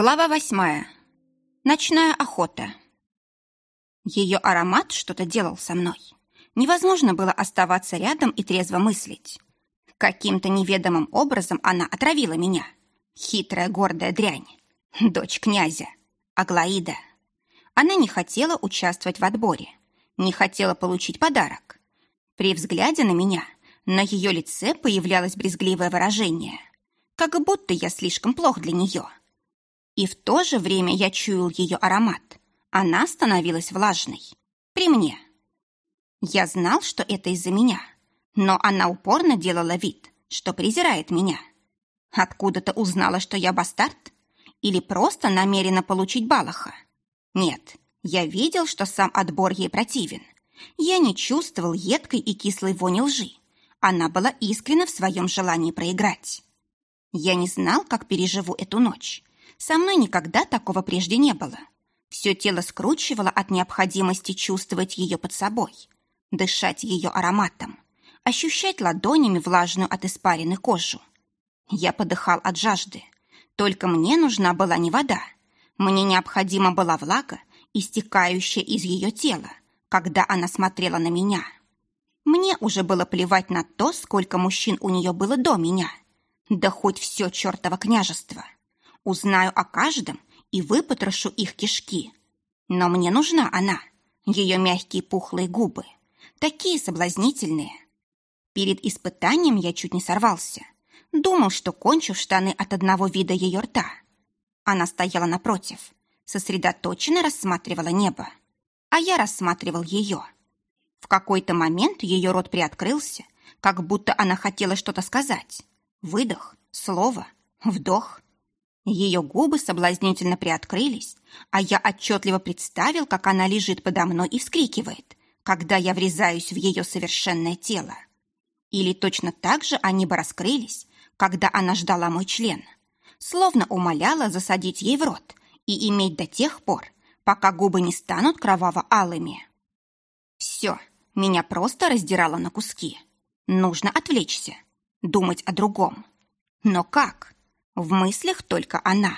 Глава восьмая. Ночная охота. Ее аромат что-то делал со мной. Невозможно было оставаться рядом и трезво мыслить. Каким-то неведомым образом она отравила меня. Хитрая гордая дрянь. Дочь князя. Аглаида. Она не хотела участвовать в отборе. Не хотела получить подарок. При взгляде на меня на ее лице появлялось брезгливое выражение. Как будто я слишком плох для нее. — и в то же время я чуял ее аромат. Она становилась влажной. При мне. Я знал, что это из-за меня, но она упорно делала вид, что презирает меня. Откуда-то узнала, что я бастард? Или просто намерена получить Балаха? Нет, я видел, что сам отбор ей противен. Я не чувствовал едкой и кислой вони лжи. Она была искренна в своем желании проиграть. Я не знал, как переживу эту ночь. Со мной никогда такого прежде не было. Все тело скручивало от необходимости чувствовать ее под собой, дышать ее ароматом, ощущать ладонями влажную от испарины кожу. Я подыхал от жажды. Только мне нужна была не вода. Мне необходима была влага, истекающая из ее тела, когда она смотрела на меня. Мне уже было плевать на то, сколько мужчин у нее было до меня. Да хоть все чертово княжество. Узнаю о каждом и выпотрошу их кишки. Но мне нужна она, ее мягкие пухлые губы, такие соблазнительные. Перед испытанием я чуть не сорвался. Думал, что кончу штаны от одного вида ее рта. Она стояла напротив, сосредоточенно рассматривала небо, а я рассматривал ее. В какой-то момент ее рот приоткрылся, как будто она хотела что-то сказать. Выдох, слово, вдох. Ее губы соблазнительно приоткрылись, а я отчетливо представил, как она лежит подо мной и вскрикивает, когда я врезаюсь в ее совершенное тело. Или точно так же они бы раскрылись, когда она ждала мой член, словно умоляла засадить ей в рот и иметь до тех пор, пока губы не станут кроваво-алыми. Все, меня просто раздирало на куски. Нужно отвлечься, думать о другом. Но как? В мыслях только она.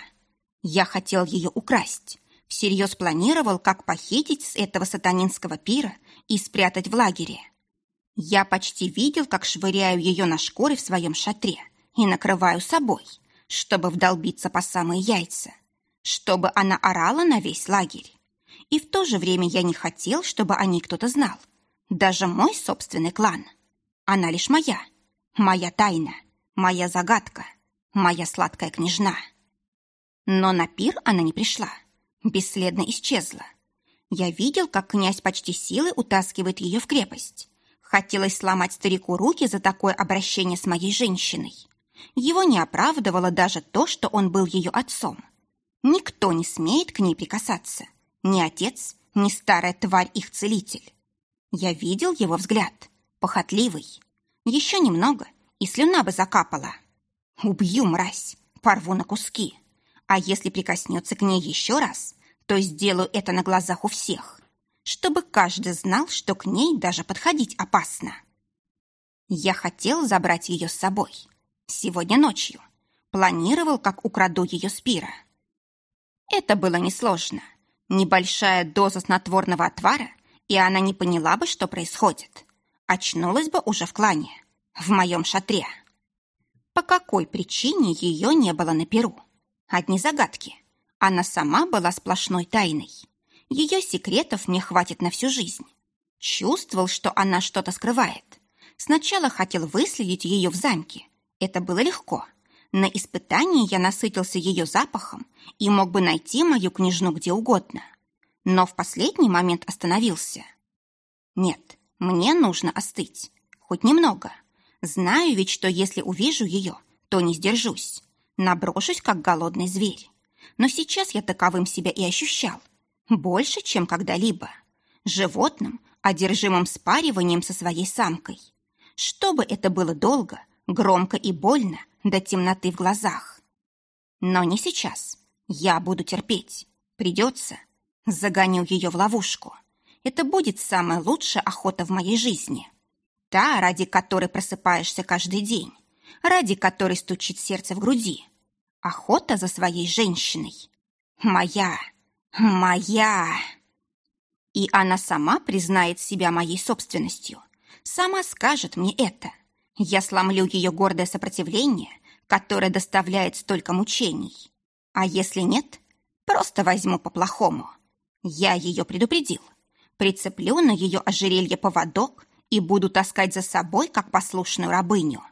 Я хотел ее украсть. Всерьез планировал, как похитить с этого сатанинского пира и спрятать в лагере. Я почти видел, как швыряю ее на шкуре в своем шатре и накрываю собой, чтобы вдолбиться по самые яйца, чтобы она орала на весь лагерь. И в то же время я не хотел, чтобы о ней кто-то знал. Даже мой собственный клан. Она лишь моя. Моя тайна. Моя загадка моя сладкая княжна. Но на пир она не пришла, бесследно исчезла. Я видел, как князь почти силой утаскивает ее в крепость. Хотелось сломать старику руки за такое обращение с моей женщиной. Его не оправдывало даже то, что он был ее отцом. Никто не смеет к ней прикасаться. Ни отец, ни старая тварь их целитель. Я видел его взгляд, похотливый. Еще немного, и слюна бы закапала. Убью, мразь, порву на куски. А если прикоснется к ней еще раз, то сделаю это на глазах у всех, чтобы каждый знал, что к ней даже подходить опасно. Я хотел забрать ее с собой. Сегодня ночью. Планировал, как украду ее с пира. Это было несложно. Небольшая доза снотворного отвара, и она не поняла бы, что происходит. Очнулась бы уже в клане, в моем шатре. По какой причине ее не было на Перу? Одни загадки. Она сама была сплошной тайной. Ее секретов мне хватит на всю жизнь. Чувствовал, что она что-то скрывает. Сначала хотел выследить ее в замке. Это было легко. На испытании я насытился ее запахом и мог бы найти мою княжну где угодно. Но в последний момент остановился. Нет, мне нужно остыть. Хоть немного. Знаю ведь, что если увижу ее, то не сдержусь. Наброшусь, как голодный зверь. Но сейчас я таковым себя и ощущал. Больше, чем когда-либо. Животным, одержимым спариванием со своей самкой. Чтобы это было долго, громко и больно, до темноты в глазах. Но не сейчас. Я буду терпеть. Придется. Загоню ее в ловушку. Это будет самая лучшая охота в моей жизни. Та, ради которой просыпаешься каждый день, ради которой стучит сердце в груди. Охота за своей женщиной. Моя, моя. И она сама признает себя моей собственностью. Сама скажет мне это. Я сломлю ее гордое сопротивление, которое доставляет столько мучений. А если нет, просто возьму по-плохому. Я ее предупредил. Прицеплю на ее ожерелье поводок и буду таскать за собой, как послушную рабыню.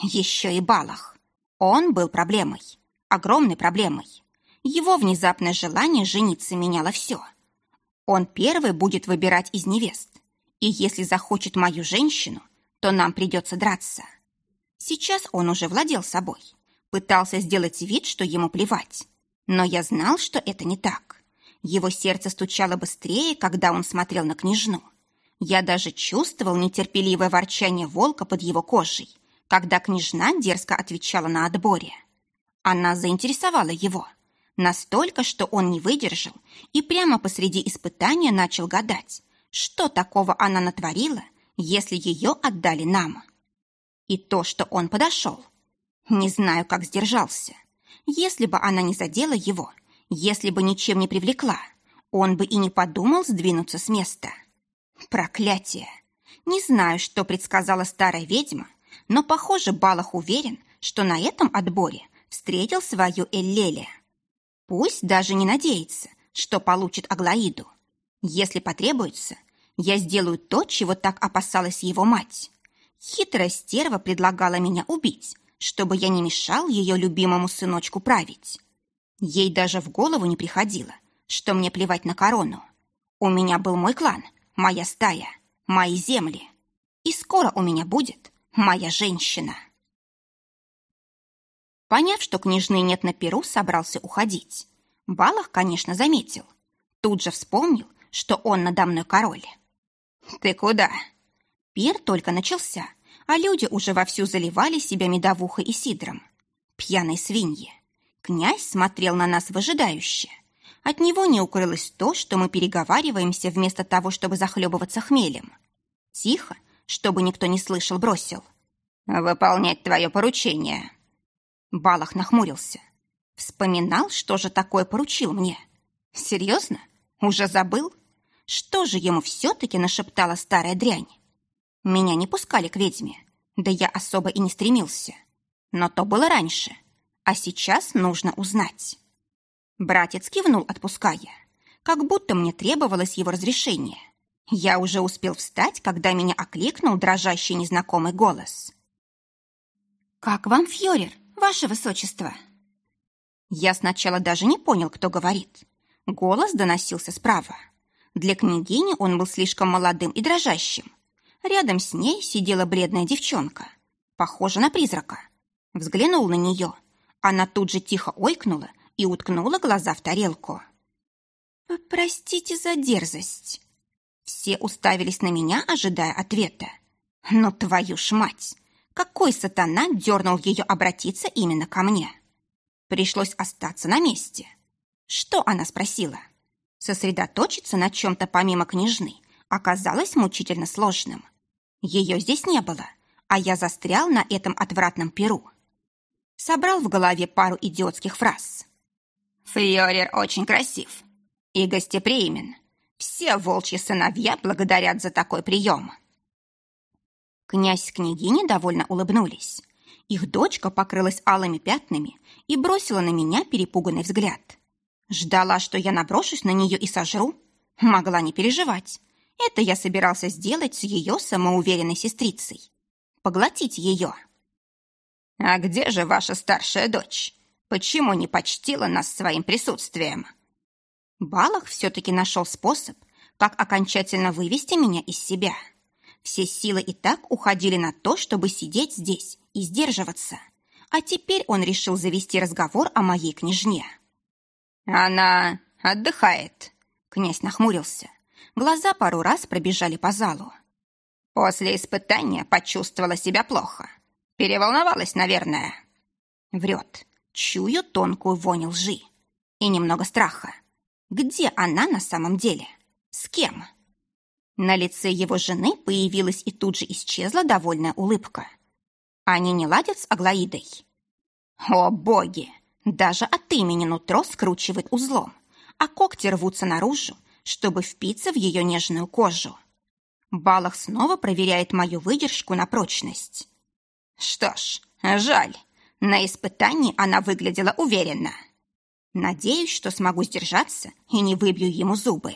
Еще и Балах. Он был проблемой, огромной проблемой. Его внезапное желание жениться меняло все. Он первый будет выбирать из невест. И если захочет мою женщину, то нам придется драться. Сейчас он уже владел собой. Пытался сделать вид, что ему плевать. Но я знал, что это не так. Его сердце стучало быстрее, когда он смотрел на княжну. Я даже чувствовал нетерпеливое ворчание волка под его кожей, когда княжна дерзко отвечала на отборе. Она заинтересовала его. Настолько, что он не выдержал и прямо посреди испытания начал гадать, что такого она натворила, если ее отдали нам. И то, что он подошел. Не знаю, как сдержался. Если бы она не задела его, если бы ничем не привлекла, он бы и не подумал сдвинуться с места. Проклятие! Не знаю, что предсказала старая ведьма, но, похоже, Балах уверен, что на этом отборе встретил свою Эллеле. Пусть даже не надеется, что получит Аглаиду. Если потребуется, я сделаю то, чего так опасалась его мать. Хитрая стерва предлагала меня убить, чтобы я не мешал ее любимому сыночку править. Ей даже в голову не приходило, что мне плевать на корону. У меня был мой клан, моя стая, мои земли. И скоро у меня будет моя женщина. Поняв, что княжны нет на перу, собрался уходить. Балах, конечно, заметил. Тут же вспомнил, что он надо мной король. «Ты куда?» Пир только начался, а люди уже вовсю заливали себя медовухой и сидром. Пьяные свиньи. Князь смотрел на нас выжидающе. От него не укрылось то, что мы переговариваемся вместо того, чтобы захлебываться хмелем. Тихо, чтобы никто не слышал, бросил. «Выполнять твое поручение». Балах нахмурился. Вспоминал, что же такое поручил мне. «Серьезно? Уже забыл? Что же ему все-таки нашептала старая дрянь? Меня не пускали к ведьме, да я особо и не стремился. Но то было раньше, а сейчас нужно узнать». Братец кивнул, отпуская, как будто мне требовалось его разрешение. Я уже успел встать, когда меня окликнул дрожащий незнакомый голос. «Как вам, Фьорер, ваше высочество?» Я сначала даже не понял, кто говорит. Голос доносился справа. Для княгини он был слишком молодым и дрожащим. Рядом с ней сидела бледная девчонка, похожа на призрака. Взглянул на нее. Она тут же тихо ойкнула и уткнула глаза в тарелку. «Простите за дерзость», все уставились на меня, ожидая ответа. Но твою ж мать! Какой сатана дернул ее обратиться именно ко мне? Пришлось остаться на месте. Что она спросила? Сосредоточиться на чем-то помимо княжны оказалось мучительно сложным. Ее здесь не было, а я застрял на этом отвратном перу. Собрал в голове пару идиотских фраз. «Фьорер очень красив и гостеприимен. Все волчьи сыновья благодарят за такой прием. Князь с княгиней довольно улыбнулись. Их дочка покрылась алыми пятнами и бросила на меня перепуганный взгляд. Ждала, что я наброшусь на нее и сожру? Могла не переживать. Это я собирался сделать с ее самоуверенной сестрицей. Поглотить ее. «А где же ваша старшая дочь? Почему не почтила нас своим присутствием?» Балах все-таки нашел способ, как окончательно вывести меня из себя. Все силы и так уходили на то, чтобы сидеть здесь и сдерживаться. А теперь он решил завести разговор о моей княжне. «Она отдыхает», — князь нахмурился. Глаза пару раз пробежали по залу. После испытания почувствовала себя плохо. Переволновалась, наверное. Врет. Чую тонкую вонь лжи. И немного страха. Где она на самом деле? С кем? На лице его жены появилась и тут же исчезла довольная улыбка. Они не ладят с Аглаидой? О, боги! Даже от имени нутро скручивает узлом, а когти рвутся наружу, чтобы впиться в ее нежную кожу. Балах снова проверяет мою выдержку на прочность. Что ж, жаль. На испытании она выглядела уверенно. Надеюсь, что смогу сдержаться и не выбью ему зубы.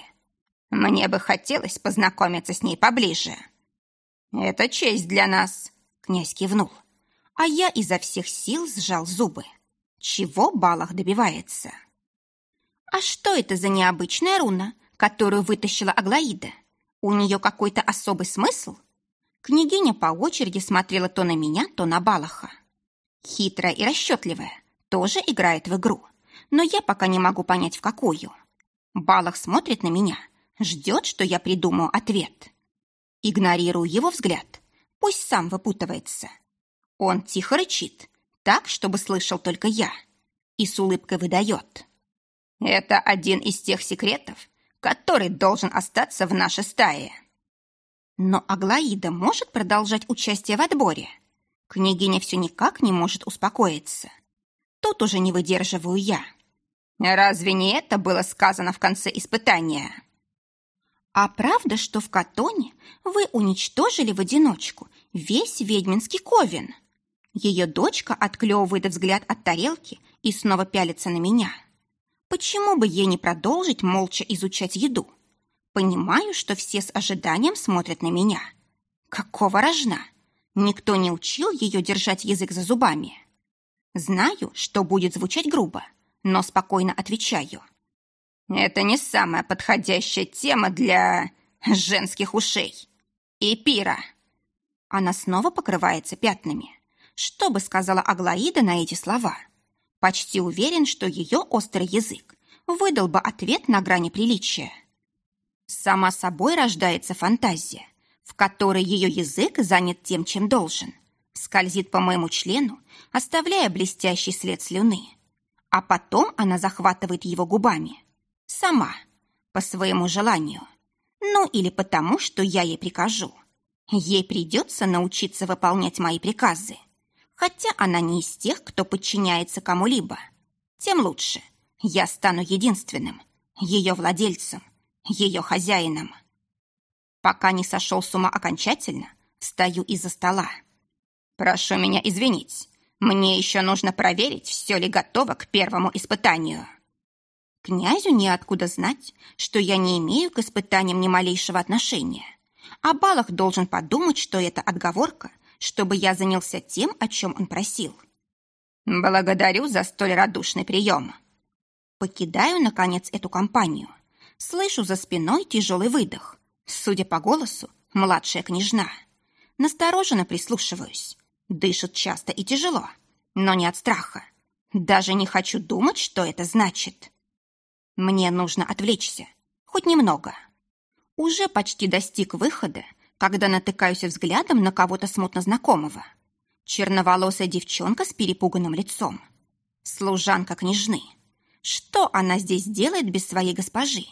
Мне бы хотелось познакомиться с ней поближе. Это честь для нас, князь кивнул. А я изо всех сил сжал зубы. Чего Балах добивается? А что это за необычная руна, которую вытащила Аглаида? У нее какой-то особый смысл? Княгиня по очереди смотрела то на меня, то на Балаха. Хитрая и расчетливая, тоже играет в игру. Но я пока не могу понять, в какую. Балах смотрит на меня, ждет, что я придумаю ответ. Игнорирую его взгляд. Пусть сам выпутывается. Он тихо рычит, так, чтобы слышал только я, и с улыбкой выдает. Это один из тех секретов, который должен остаться в нашей стае. Но Аглаида может продолжать участие в отборе. Княгиня все никак не может успокоиться. Тут уже не выдерживаю я. Разве не это было сказано в конце испытания? А правда, что в Катоне вы уничтожили в одиночку весь ведьминский ковен? Ее дочка отклевывает взгляд от тарелки и снова пялится на меня. Почему бы ей не продолжить молча изучать еду? Понимаю, что все с ожиданием смотрят на меня. Какого рожна? Никто не учил ее держать язык за зубами. Знаю, что будет звучать грубо, но спокойно отвечаю. Это не самая подходящая тема для женских ушей. И пира. Она снова покрывается пятнами. Что бы сказала Аглаида на эти слова? Почти уверен, что ее острый язык выдал бы ответ на грани приличия. Сама собой рождается фантазия, в которой ее язык занят тем, чем должен. Скользит по моему члену, оставляя блестящий след слюны. А потом она захватывает его губами. Сама, по своему желанию. Ну или потому, что я ей прикажу. Ей придется научиться выполнять мои приказы хотя она не из тех, кто подчиняется кому-либо. Тем лучше. Я стану единственным, ее владельцем, ее хозяином. Пока не сошел с ума окончательно, встаю из-за стола. Прошу меня извинить, мне еще нужно проверить, все ли готово к первому испытанию. Князю неоткуда знать, что я не имею к испытаниям ни малейшего отношения. А Балах должен подумать, что это отговорка, чтобы я занялся тем, о чем он просил. Благодарю за столь радушный прием. Покидаю, наконец, эту компанию. Слышу за спиной тяжелый выдох. Судя по голосу, младшая княжна. Настороженно прислушиваюсь. Дышит часто и тяжело, но не от страха. Даже не хочу думать, что это значит. Мне нужно отвлечься. Хоть немного. Уже почти достиг выхода, когда натыкаюсь взглядом на кого-то смутно знакомого. Черноволосая девчонка с перепуганным лицом. Служанка княжны. Что она здесь делает без своей госпожи?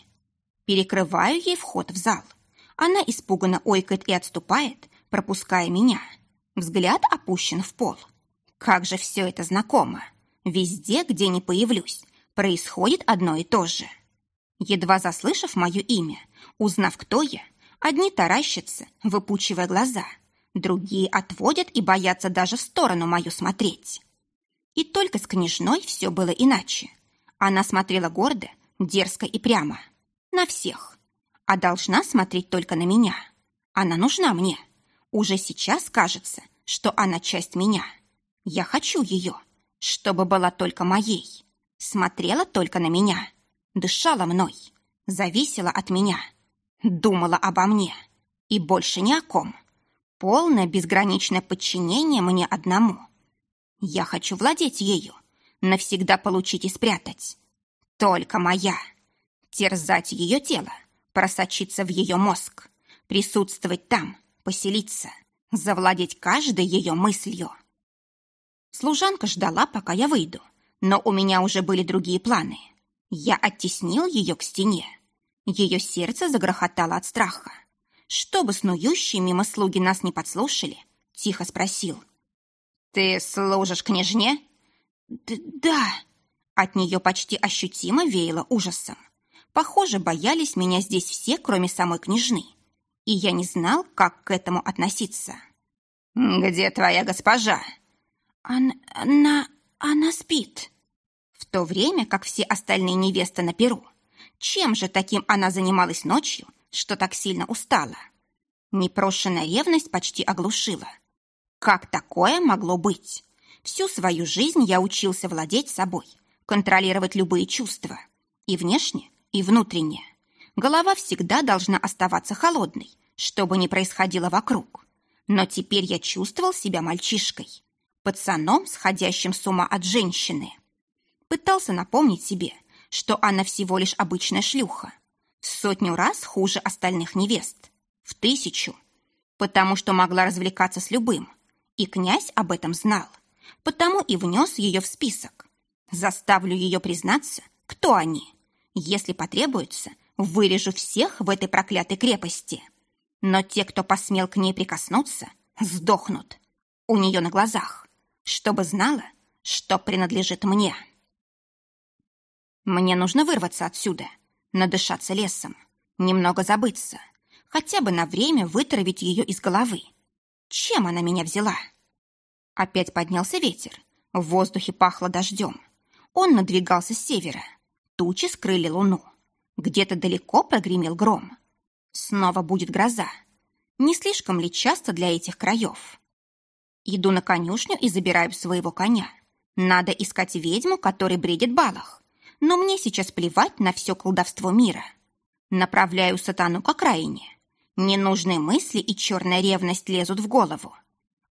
Перекрываю ей вход в зал. Она испуганно ойкает и отступает, пропуская меня. Взгляд опущен в пол. Как же все это знакомо. Везде, где не появлюсь, происходит одно и то же. Едва заслышав мое имя, узнав, кто я, Одни таращатся, выпучивая глаза, другие отводят и боятся даже в сторону мою смотреть. И только с княжной все было иначе. Она смотрела гордо, дерзко и прямо. На всех. А должна смотреть только на меня. Она нужна мне. Уже сейчас кажется, что она часть меня. Я хочу ее, чтобы была только моей. Смотрела только на меня. Дышала мной. Зависела от меня думала обо мне. И больше ни о ком. Полное безграничное подчинение мне одному. Я хочу владеть ею, навсегда получить и спрятать. Только моя. Терзать ее тело, просочиться в ее мозг, присутствовать там, поселиться, завладеть каждой ее мыслью. Служанка ждала, пока я выйду, но у меня уже были другие планы. Я оттеснил ее к стене. Ее сердце загрохотало от страха. Чтобы снующие мимо слуги нас не подслушали, тихо спросил. «Ты служишь княжне?» «Да». От нее почти ощутимо веяло ужасом. Похоже, боялись меня здесь все, кроме самой княжны. И я не знал, как к этому относиться. «Где твоя госпожа?» «Она... она спит». В то время, как все остальные невесты на перу. Чем же таким она занималась ночью, что так сильно устала? Непрошенная ревность почти оглушила. Как такое могло быть? Всю свою жизнь я учился владеть собой, контролировать любые чувства. И внешне, и внутренне. Голова всегда должна оставаться холодной, что бы ни происходило вокруг. Но теперь я чувствовал себя мальчишкой, пацаном, сходящим с ума от женщины. Пытался напомнить себе, что она всего лишь обычная шлюха. В сотню раз хуже остальных невест. В тысячу. Потому что могла развлекаться с любым. И князь об этом знал. Потому и внес ее в список. Заставлю ее признаться, кто они. Если потребуется, вырежу всех в этой проклятой крепости. Но те, кто посмел к ней прикоснуться, сдохнут. У нее на глазах. Чтобы знала, что принадлежит мне. Мне нужно вырваться отсюда, надышаться лесом, немного забыться, хотя бы на время вытравить ее из головы. Чем она меня взяла? Опять поднялся ветер. В воздухе пахло дождем. Он надвигался с севера. Тучи скрыли луну. Где-то далеко прогремел гром. Снова будет гроза. Не слишком ли часто для этих краев? Иду на конюшню и забираю своего коня. Надо искать ведьму, который бредит балах но мне сейчас плевать на все колдовство мира. Направляю сатану к окраине. Ненужные мысли и черная ревность лезут в голову.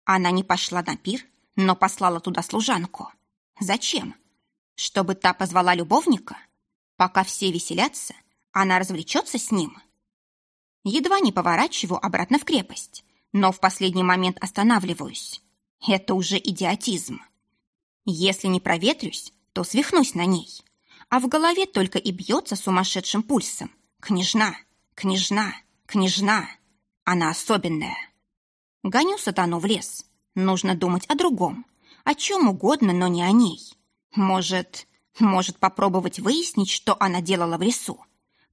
Она не пошла на пир, но послала туда служанку. Зачем? Чтобы та позвала любовника? Пока все веселятся, она развлечется с ним. Едва не поворачиваю обратно в крепость, но в последний момент останавливаюсь. Это уже идиотизм. Если не проветрюсь, то свихнусь на ней а в голове только и бьется сумасшедшим пульсом. Княжна, княжна, княжна. Она особенная. Гоню сатану в лес. Нужно думать о другом. О чем угодно, но не о ней. Может, может попробовать выяснить, что она делала в лесу.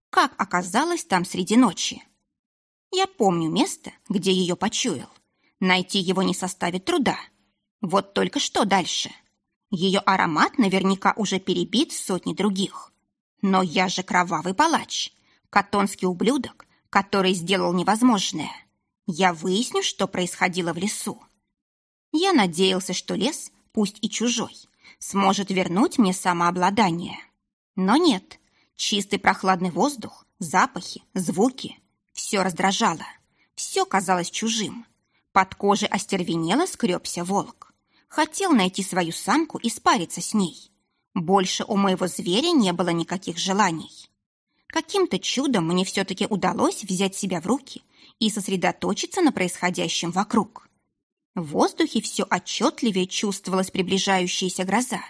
Как оказалась там среди ночи. Я помню место, где ее почуял. Найти его не составит труда. Вот только что дальше — ее аромат наверняка уже перебит сотни других. Но я же кровавый палач, катонский ублюдок, который сделал невозможное. Я выясню, что происходило в лесу. Я надеялся, что лес, пусть и чужой, сможет вернуть мне самообладание. Но нет, чистый прохладный воздух, запахи, звуки – все раздражало, все казалось чужим. Под кожей остервенело скребся волк. Хотел найти свою самку и спариться с ней. Больше у моего зверя не было никаких желаний. Каким-то чудом мне все-таки удалось взять себя в руки и сосредоточиться на происходящем вокруг. В воздухе все отчетливее чувствовалась приближающаяся гроза.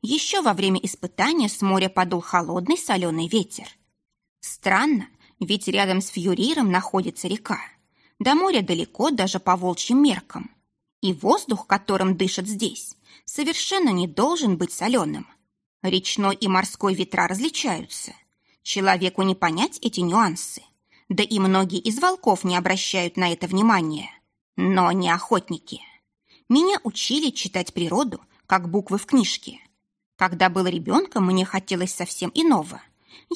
Еще во время испытания с моря подул холодный соленый ветер. Странно, ведь рядом с Фьюриром находится река. До моря далеко даже по волчьим меркам. И воздух, которым дышат здесь, совершенно не должен быть соленым. Речной и морской ветра различаются. Человеку не понять эти нюансы. Да и многие из волков не обращают на это внимания. Но не охотники. Меня учили читать природу, как буквы в книжке. Когда был ребенком, мне хотелось совсем иного.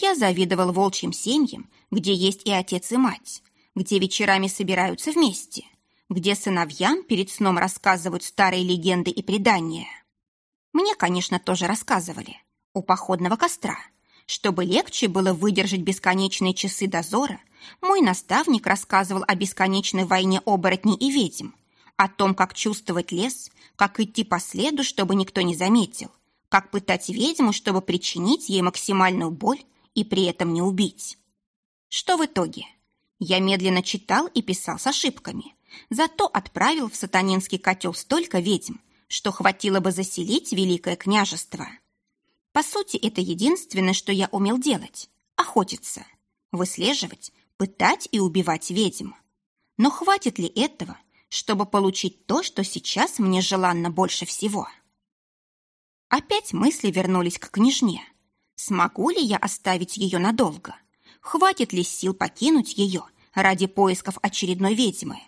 Я завидовал волчьим семьям, где есть и отец, и мать, где вечерами собираются вместе – где сыновьям перед сном рассказывают старые легенды и предания. Мне, конечно, тоже рассказывали. У походного костра. Чтобы легче было выдержать бесконечные часы дозора, мой наставник рассказывал о бесконечной войне оборотней и ведьм, о том, как чувствовать лес, как идти по следу, чтобы никто не заметил, как пытать ведьму, чтобы причинить ей максимальную боль и при этом не убить. Что в итоге? Я медленно читал и писал с ошибками, Зато отправил в сатанинский котел столько ведьм, что хватило бы заселить Великое княжество. По сути, это единственное, что я умел делать – охотиться, выслеживать, пытать и убивать ведьм. Но хватит ли этого, чтобы получить то, что сейчас мне желанно больше всего?» Опять мысли вернулись к княжне. Смогу ли я оставить ее надолго? Хватит ли сил покинуть ее ради поисков очередной ведьмы?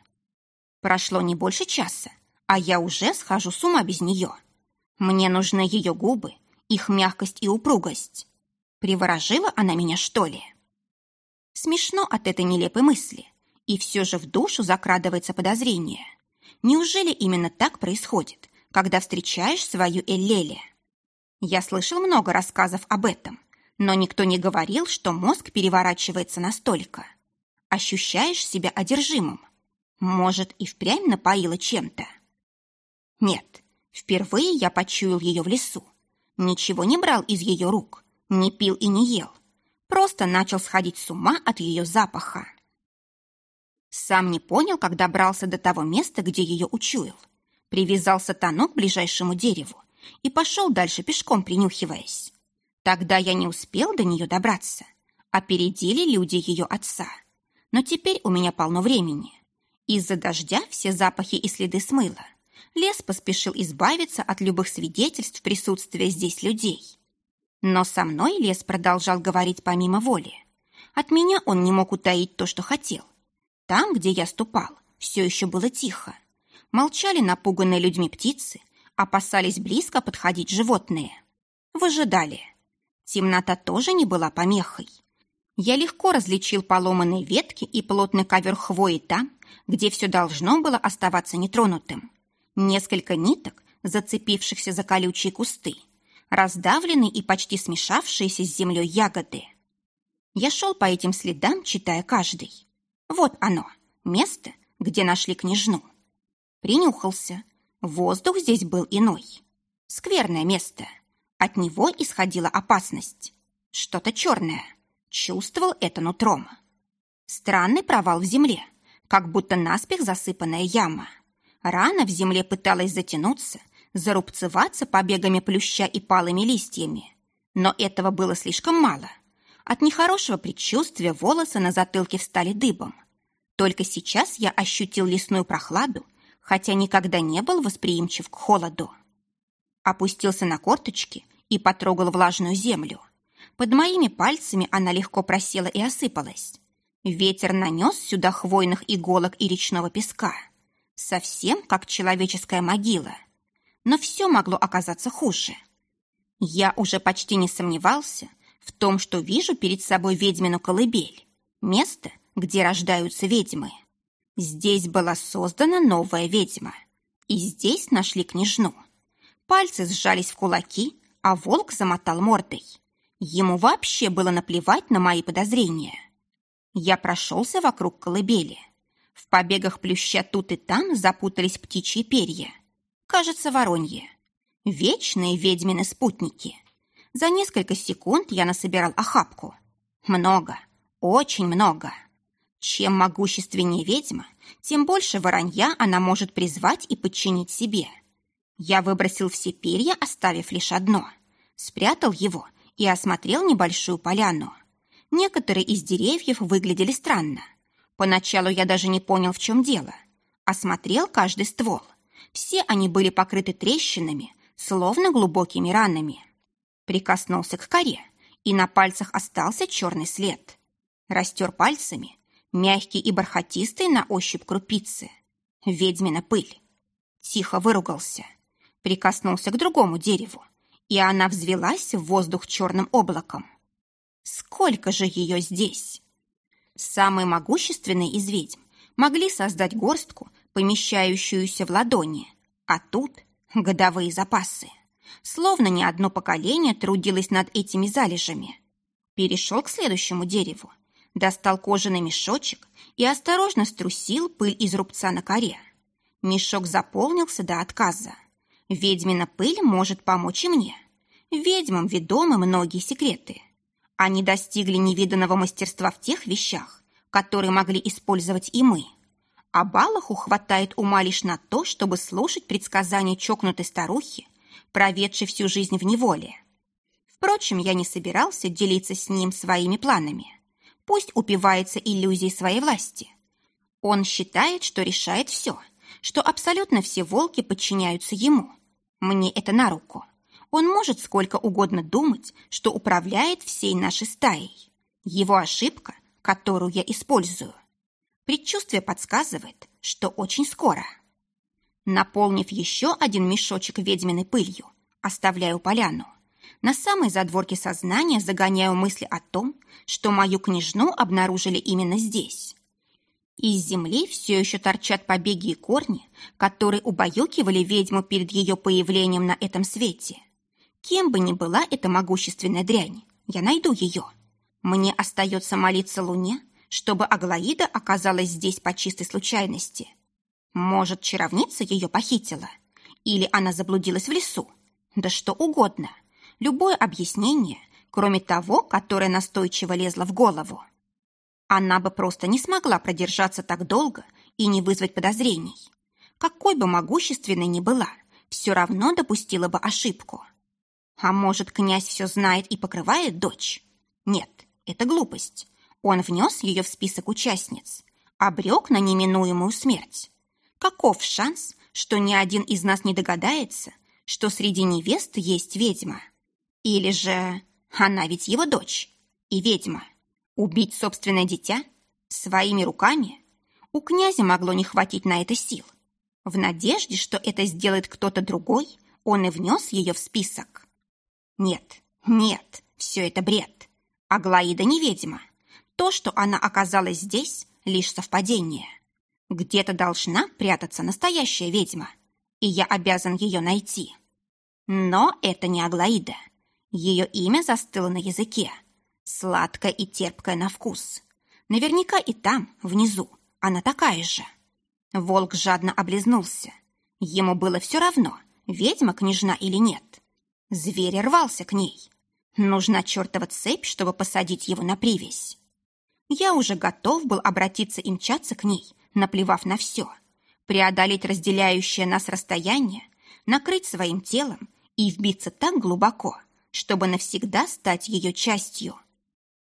Прошло не больше часа, а я уже схожу с ума без нее. Мне нужны ее губы, их мягкость и упругость. Приворожила она меня, что ли? Смешно от этой нелепой мысли, и все же в душу закрадывается подозрение. Неужели именно так происходит, когда встречаешь свою Эллеле? Я слышал много рассказов об этом, но никто не говорил, что мозг переворачивается настолько. Ощущаешь себя одержимым. Может, и впрямь напоила чем-то. Нет, впервые я почуял ее в лесу. Ничего не брал из ее рук, не пил и не ел. Просто начал сходить с ума от ее запаха. Сам не понял, как добрался до того места, где ее учуял. Привязал сатану к ближайшему дереву и пошел дальше пешком, принюхиваясь. Тогда я не успел до нее добраться. Опередили люди ее отца. Но теперь у меня полно времени. Из-за дождя все запахи и следы смыло. Лес поспешил избавиться от любых свидетельств присутствия здесь людей. Но со мной лес продолжал говорить помимо воли. От меня он не мог утаить то, что хотел. Там, где я ступал, все еще было тихо. Молчали напуганные людьми птицы, опасались близко подходить животные. Выжидали. Темнота тоже не была помехой. Я легко различил поломанные ветки и плотный ковер хвои там, где все должно было оставаться нетронутым. Несколько ниток, зацепившихся за колючие кусты, раздавленные и почти смешавшиеся с землей ягоды. Я шел по этим следам, читая каждый. Вот оно, место, где нашли княжну. Принюхался. Воздух здесь был иной. Скверное место. От него исходила опасность. Что-то черное. Чувствовал это нутром. Странный провал в земле, как будто наспех засыпанная яма. Рана в земле пыталась затянуться, зарубцеваться побегами плюща и палыми листьями. Но этого было слишком мало. От нехорошего предчувствия волосы на затылке встали дыбом. Только сейчас я ощутил лесную прохладу, хотя никогда не был восприимчив к холоду. Опустился на корточки и потрогал влажную землю. Под моими пальцами она легко просела и осыпалась. Ветер нанес сюда хвойных иголок и речного песка. Совсем как человеческая могила. Но все могло оказаться хуже. Я уже почти не сомневался в том, что вижу перед собой ведьмину колыбель. Место, где рождаются ведьмы. Здесь была создана новая ведьма. И здесь нашли княжну. Пальцы сжались в кулаки, а волк замотал мордой. Ему вообще было наплевать на мои подозрения. Я прошелся вокруг колыбели. В побегах плюща тут и там запутались птичьи перья. Кажется, воронье. Вечные ведьмины спутники. За несколько секунд я насобирал охапку. Много, очень много. Чем могущественнее ведьма, тем больше воронья она может призвать и подчинить себе. Я выбросил все перья, оставив лишь одно. Спрятал его и осмотрел небольшую поляну. Некоторые из деревьев выглядели странно. Поначалу я даже не понял, в чем дело. Осмотрел каждый ствол. Все они были покрыты трещинами, словно глубокими ранами. Прикоснулся к коре, и на пальцах остался черный след. Растер пальцами, мягкий и бархатистый на ощупь крупицы. Ведьмина пыль. Тихо выругался. Прикоснулся к другому дереву, и она взвелась в воздух черным облаком. Сколько же ее здесь? Самые могущественные из ведьм могли создать горстку, помещающуюся в ладони, а тут годовые запасы. Словно не одно поколение трудилось над этими залежами. Перешел к следующему дереву, достал кожаный мешочек и осторожно струсил пыль из рубца на коре. Мешок заполнился до отказа. Ведьмина пыль может помочь и мне. Ведьмам ведомы многие секреты. Они достигли невиданного мастерства в тех вещах, которые могли использовать и мы. А Балаху хватает ума лишь на то, чтобы слушать предсказания чокнутой старухи, проведшей всю жизнь в неволе. Впрочем, я не собирался делиться с ним своими планами. Пусть упивается иллюзией своей власти. Он считает, что решает все, что абсолютно все волки подчиняются ему. Мне это на руку. Он может сколько угодно думать, что управляет всей нашей стаей. Его ошибка, которую я использую. Предчувствие подсказывает, что очень скоро. Наполнив еще один мешочек ведьминой пылью, оставляю поляну. На самой задворке сознания загоняю мысли о том, что мою княжну обнаружили именно здесь. Из земли все еще торчат побеги и корни, которые убаюкивали ведьму перед ее появлением на этом свете. Кем бы ни была эта могущественная дрянь, я найду ее. Мне остается молиться Луне, чтобы Аглаида оказалась здесь по чистой случайности. Может, чаровница ее похитила? Или она заблудилась в лесу? Да что угодно. Любое объяснение, кроме того, которое настойчиво лезло в голову. Она бы просто не смогла продержаться так долго и не вызвать подозрений. Какой бы могущественной ни была, все равно допустила бы ошибку. А может, князь все знает и покрывает дочь? Нет, это глупость. Он внес ее в список участниц, обрек на неминуемую смерть. Каков шанс, что ни один из нас не догадается, что среди невест есть ведьма? Или же она ведь его дочь и ведьма? Убить собственное дитя? Своими руками? У князя могло не хватить на это сил. В надежде, что это сделает кто-то другой, он и внес ее в список. Нет, нет, все это бред. Аглаида не ведьма. То, что она оказалась здесь, лишь совпадение. Где-то должна прятаться настоящая ведьма, и я обязан ее найти. Но это не Аглаида. Ее имя застыло на языке, Сладкая и терпкая на вкус. Наверняка и там, внизу, она такая же. Волк жадно облизнулся. Ему было все равно, ведьма княжна или нет. Зверь рвался к ней. Нужна чертова цепь, чтобы посадить его на привязь. Я уже готов был обратиться и мчаться к ней, наплевав на все. Преодолеть разделяющее нас расстояние, накрыть своим телом и вбиться так глубоко, чтобы навсегда стать ее частью.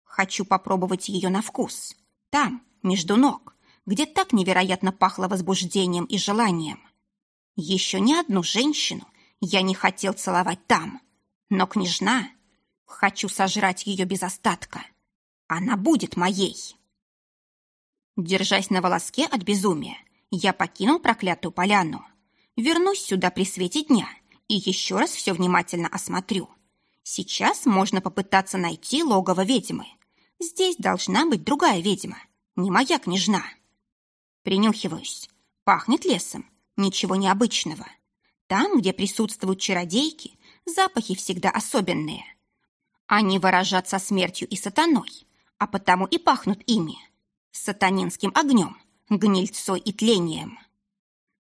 Хочу попробовать ее на вкус. Там, между ног, где так невероятно пахло возбуждением и желанием. Еще ни одну женщину я не хотел целовать там. Но княжна... Хочу сожрать ее без остатка. Она будет моей. Держась на волоске от безумия, я покинул проклятую поляну. Вернусь сюда при свете дня и еще раз все внимательно осмотрю. Сейчас можно попытаться найти логово ведьмы. Здесь должна быть другая ведьма, не моя княжна. Принюхиваюсь. Пахнет лесом. Ничего необычного. Там, где присутствуют чародейки, запахи всегда особенные. Они выражат со смертью и сатаной, а потому и пахнут ими. Сатанинским огнем, гнильцой и тлением.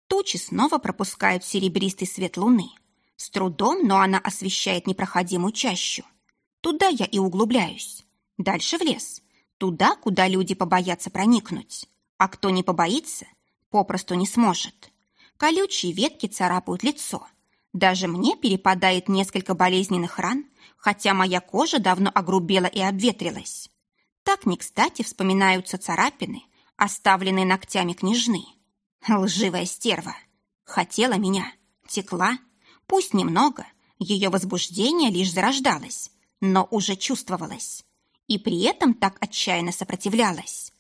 Тучи снова пропускают серебристый свет луны. С трудом, но она освещает непроходимую чащу. Туда я и углубляюсь. Дальше в лес. Туда, куда люди побоятся проникнуть. А кто не побоится, попросту не сможет. Колючие ветки царапают лицо. Даже мне перепадает несколько болезненных ран, хотя моя кожа давно огрубела и обветрилась. Так не кстати вспоминаются царапины, оставленные ногтями княжны. Лживая стерва. Хотела меня. Текла. Пусть немного. Ее возбуждение лишь зарождалось, но уже чувствовалось и при этом так отчаянно сопротивлялась.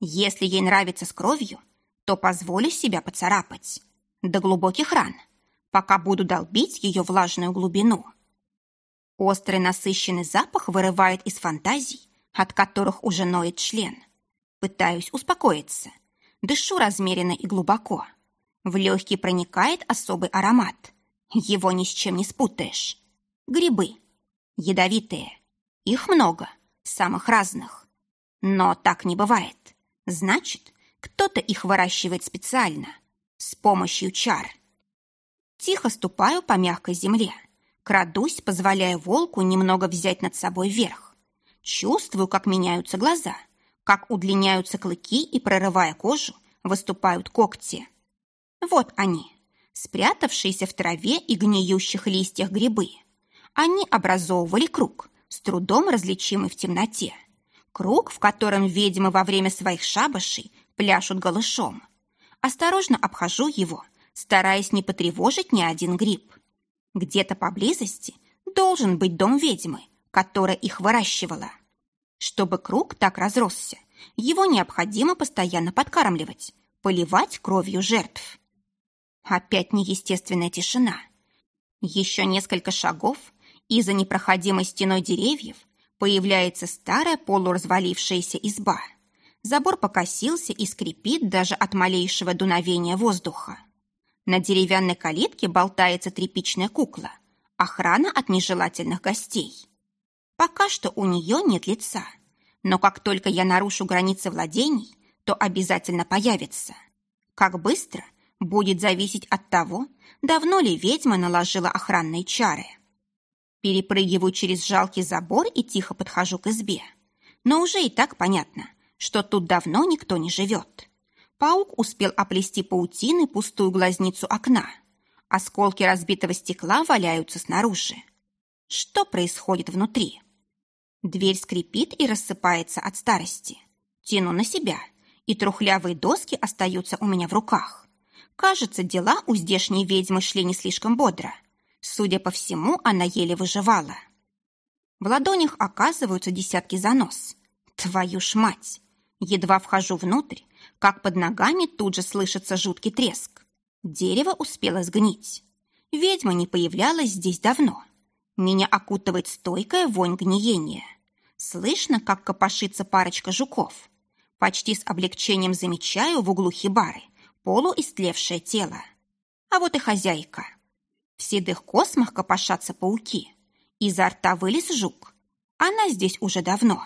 Если ей нравится с кровью, то позволю себя поцарапать. До глубоких ран, пока буду долбить ее влажную глубину. Острый насыщенный запах вырывает из фантазий, от которых уже ноет член. Пытаюсь успокоиться. Дышу размеренно и глубоко. В легкий проникает особый аромат. Его ни с чем не спутаешь. Грибы. Ядовитые. Их много самых разных. Но так не бывает. Значит, кто-то их выращивает специально, с помощью чар. Тихо ступаю по мягкой земле. Крадусь, позволяя волку немного взять над собой верх. Чувствую, как меняются глаза, как удлиняются клыки и, прорывая кожу, выступают когти. Вот они, спрятавшиеся в траве и гниющих листьях грибы. Они образовывали круг, с трудом различимый в темноте. Круг, в котором ведьмы во время своих шабашей пляшут голышом. Осторожно обхожу его, стараясь не потревожить ни один гриб. Где-то поблизости должен быть дом ведьмы, которая их выращивала. Чтобы круг так разросся, его необходимо постоянно подкармливать, поливать кровью жертв. Опять неестественная тишина. Еще несколько шагов, и за непроходимой стеной деревьев появляется старая полуразвалившаяся изба. Забор покосился и скрипит даже от малейшего дуновения воздуха. На деревянной калитке болтается тряпичная кукла. Охрана от нежелательных гостей. Пока что у нее нет лица. Но как только я нарушу границы владений, то обязательно появится. Как быстро будет зависеть от того, давно ли ведьма наложила охранные чары. Перепрыгиваю через жалкий забор и тихо подхожу к избе. Но уже и так понятно, что тут давно никто не живет. Паук успел оплести паутины пустую глазницу окна. Осколки разбитого стекла валяются снаружи. Что происходит внутри? Дверь скрипит и рассыпается от старости. Тяну на себя, и трухлявые доски остаются у меня в руках. Кажется, дела у здешней ведьмы шли не слишком бодро. Судя по всему, она еле выживала. В ладонях оказываются десятки занос. Твою ж мать! Едва вхожу внутрь, как под ногами тут же слышится жуткий треск. Дерево успело сгнить. Ведьма не появлялась здесь давно. Меня окутывает стойкая вонь гниения. Слышно, как копошится парочка жуков. Почти с облегчением замечаю в углу хибары полуистлевшее тело. А вот и хозяйка. В седых космах копошатся пауки. Изо рта вылез жук. Она здесь уже давно.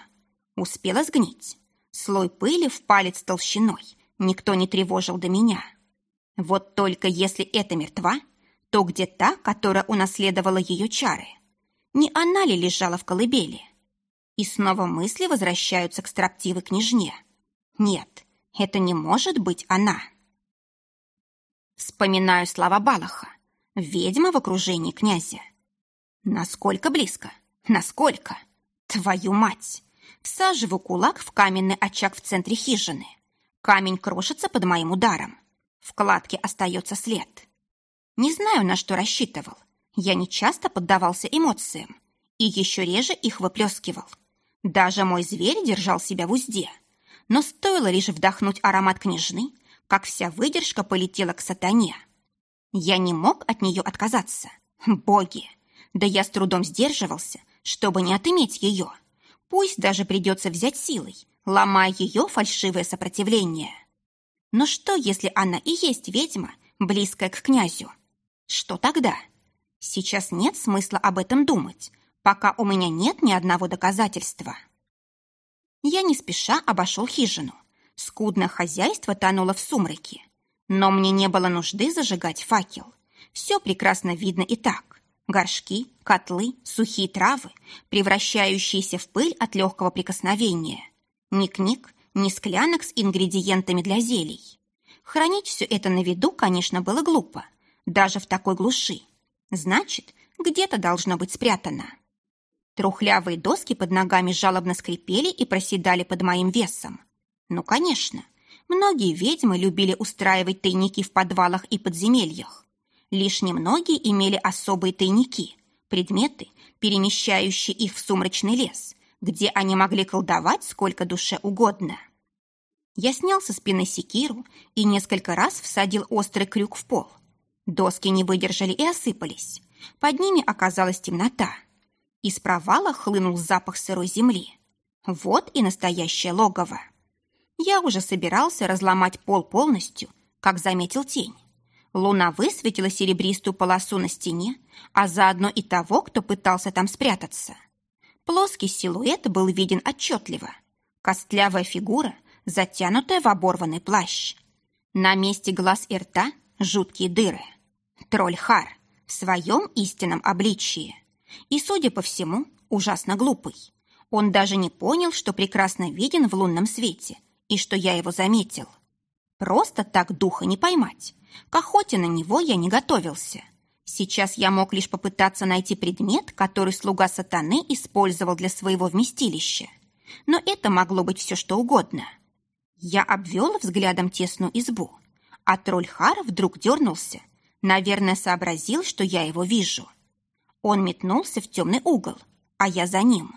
Успела сгнить. Слой пыли в палец толщиной никто не тревожил до меня. Вот только если это мертва, то где та, которая унаследовала ее чары? Не она ли лежала в колыбели? И снова мысли возвращаются к строптивой княжне. Нет, это не может быть она. Вспоминаю слова Балаха. Ведьма в окружении князя. Насколько близко? Насколько? Твою мать! Всаживаю кулак в каменный очаг в центре хижины. Камень крошится под моим ударом. В кладке остается след. Не знаю, на что рассчитывал. Я не часто поддавался эмоциям и еще реже их выплескивал. Даже мой зверь держал себя в узде. Но стоило лишь вдохнуть аромат княжны, как вся выдержка полетела к сатане. Я не мог от нее отказаться. Боги! Да я с трудом сдерживался, чтобы не отыметь ее. — Пусть даже придется взять силой, ломая ее фальшивое сопротивление. Но что, если она и есть ведьма, близкая к князю? Что тогда? Сейчас нет смысла об этом думать, пока у меня нет ни одного доказательства. Я не спеша обошел хижину. Скудное хозяйство тонуло в сумраке. Но мне не было нужды зажигать факел. Все прекрасно видно и так. Горшки, котлы, сухие травы, превращающиеся в пыль от легкого прикосновения. Ни книг, ни склянок с ингредиентами для зелий. Хранить все это на виду, конечно, было глупо. Даже в такой глуши. Значит, где-то должно быть спрятано. Трухлявые доски под ногами жалобно скрипели и проседали под моим весом. Ну, конечно, многие ведьмы любили устраивать тайники в подвалах и подземельях. Лишь немногие имели особые тайники, предметы, перемещающие их в сумрачный лес, где они могли колдовать сколько душе угодно. Я снял со спины секиру и несколько раз всадил острый крюк в пол. Доски не выдержали и осыпались. Под ними оказалась темнота. Из провала хлынул запах сырой земли. Вот и настоящее логово. Я уже собирался разломать пол полностью, как заметил тень. Луна высветила серебристую полосу на стене, а заодно и того, кто пытался там спрятаться. Плоский силуэт был виден отчетливо. Костлявая фигура, затянутая в оборванный плащ. На месте глаз и рта жуткие дыры. Тролль Хар в своем истинном обличии. И, судя по всему, ужасно глупый. Он даже не понял, что прекрасно виден в лунном свете и что я его заметил. Просто так духа не поймать. К охоте на него я не готовился. Сейчас я мог лишь попытаться найти предмет, который слуга сатаны использовал для своего вместилища. Но это могло быть все что угодно. Я обвел взглядом тесную избу, а тролль Хара вдруг дернулся. Наверное, сообразил, что я его вижу. Он метнулся в темный угол, а я за ним.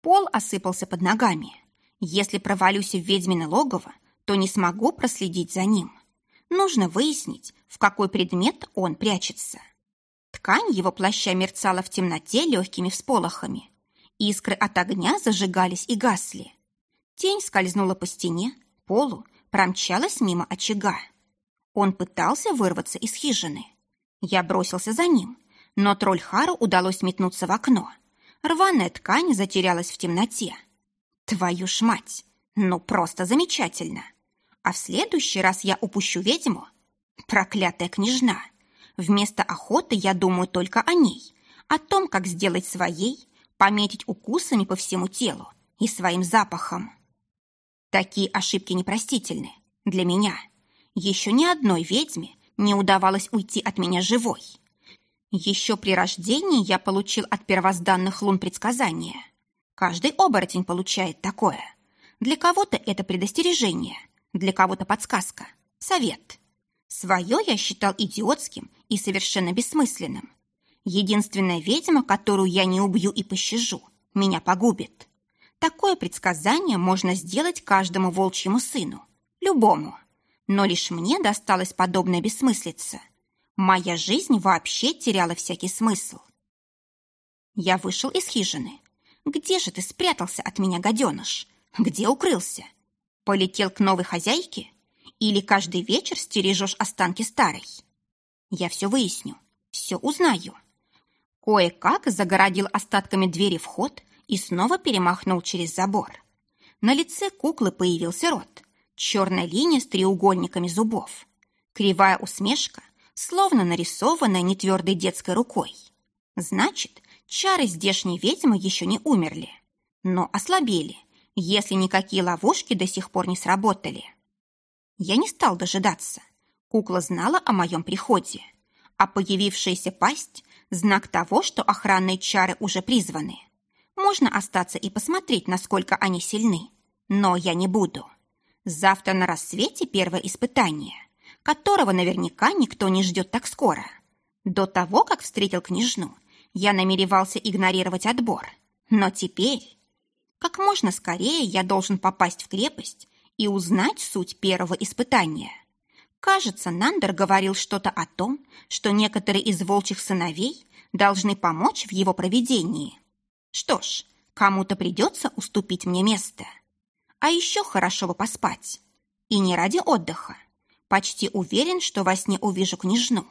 Пол осыпался под ногами. Если провалюсь в ведьмино логово, то не смогу проследить за ним. Нужно выяснить, в какой предмет он прячется. Ткань его плаща мерцала в темноте легкими всполохами. Искры от огня зажигались и гасли. Тень скользнула по стене, полу, промчалась мимо очага. Он пытался вырваться из хижины. Я бросился за ним, но тролль Хару удалось метнуться в окно. Рваная ткань затерялась в темноте. Твою ж мать! Ну, просто замечательно! А в следующий раз я упущу ведьму? Проклятая княжна! Вместо охоты я думаю только о ней, о том, как сделать своей, пометить укусами по всему телу и своим запахом. Такие ошибки непростительны для меня. Еще ни одной ведьме не удавалось уйти от меня живой. Еще при рождении я получил от первозданных лун предсказания. Каждый оборотень получает такое. Для кого-то это предостережение, для кого-то подсказка, совет. Свое я считал идиотским и совершенно бессмысленным. Единственная ведьма, которую я не убью и пощажу, меня погубит. Такое предсказание можно сделать каждому волчьему сыну, любому. Но лишь мне досталась подобная бессмыслица. Моя жизнь вообще теряла всякий смысл. Я вышел из хижины. Где же ты спрятался от меня, гаденыш? Где укрылся? Полетел к новой хозяйке? Или каждый вечер стережешь останки старой? Я все выясню, все узнаю. Кое-как загородил остатками двери вход и снова перемахнул через забор. На лице куклы появился рот, черная линия с треугольниками зубов, кривая усмешка, словно нарисованная нетвердой детской рукой. Значит, чары здешней ведьмы еще не умерли, но ослабели, если никакие ловушки до сих пор не сработали. Я не стал дожидаться. Кукла знала о моем приходе, а появившаяся пасть – знак того, что охранные чары уже призваны. Можно остаться и посмотреть, насколько они сильны, но я не буду. Завтра на рассвете первое испытание, которого наверняка никто не ждет так скоро. До того, как встретил княжну, я намеревался игнорировать отбор. Но теперь... Как можно скорее я должен попасть в крепость и узнать суть первого испытания. Кажется, Нандер говорил что-то о том, что некоторые из волчьих сыновей должны помочь в его проведении. Что ж, кому-то придется уступить мне место. А еще хорошо бы поспать. И не ради отдыха. Почти уверен, что во сне увижу княжну.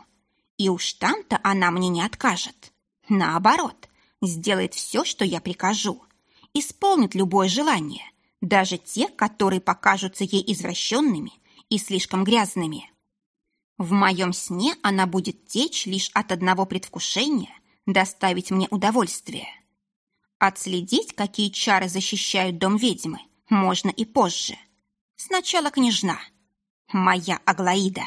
И уж там-то она мне не откажет. Наоборот, сделает все, что я прикажу. Исполнит любое желание, даже те, которые покажутся ей извращенными и слишком грязными. В моем сне она будет течь лишь от одного предвкушения доставить мне удовольствие. Отследить, какие чары защищают дом ведьмы, можно и позже. Сначала княжна, моя Аглаида.